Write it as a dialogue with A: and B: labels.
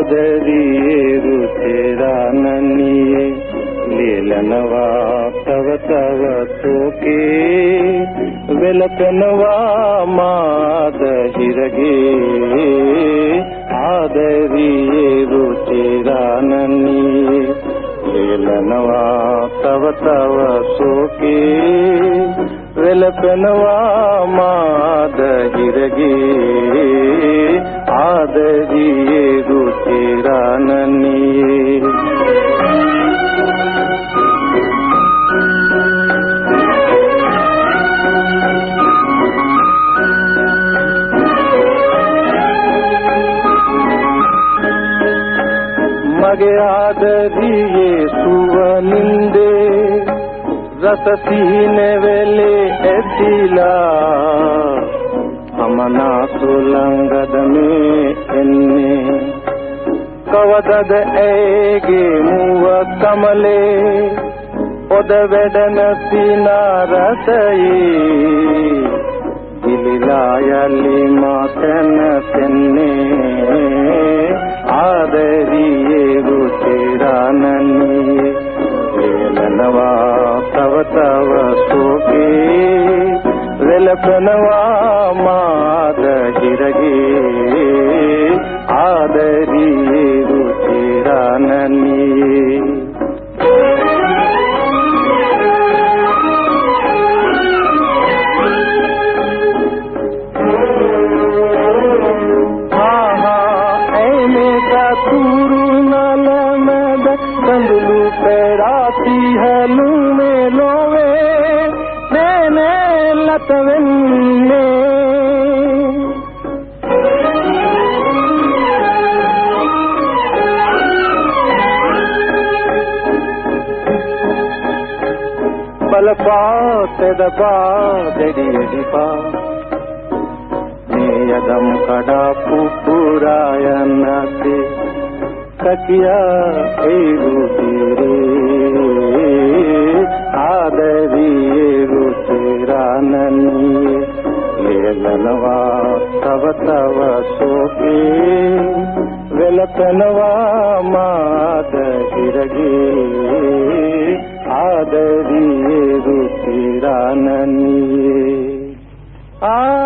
A: ආදරියේ රුචිරානනියේ ලියලනවා තව තව සෝකේ වෙලපෙනවා මාද හිරගේ ආදරියේ රුචිරානනියේ ලියලනවා තව තව සෝකේ වෙලපෙනවා මාද හිරගේ ආදරියේ රුචිරානනියේ මගේ ආදරියේ සුවනින්දේ රස සීන වෙලේ ඇතිලා අමනා සුලංගද මේ එන්නේ ಕವದದ ಏಗೆ ಮೂವ ಕಮಲೆ ಒದವೆಡನ ಸಿನಾರಸಯಿ. ಇಲಿಲಾಯಲಿ ಮಾತನ ತೆನ್ನೆ ಆದರಿಯೇ ರುಚಿರಾನನಿಯೇ ವೇಲನವಾ ಪ್ರವತವ ಸೋಕೆ ವೆಲಪನವಾ ಮಾದ ಹಿರಗೆ. ಆದರಿ వెలత వెళ్ళే. ಬಲಪಾತೆದಪಾ ದೆಡಿಯಡಿಪಾ నేయదం కడాపు పురాయన్నతి తీరే. ලේලනවා තව තව සෝකේ වෙලපනවා මාද හිරගේ ආදරියේ රුතිරානනියේ ආ